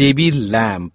table lamp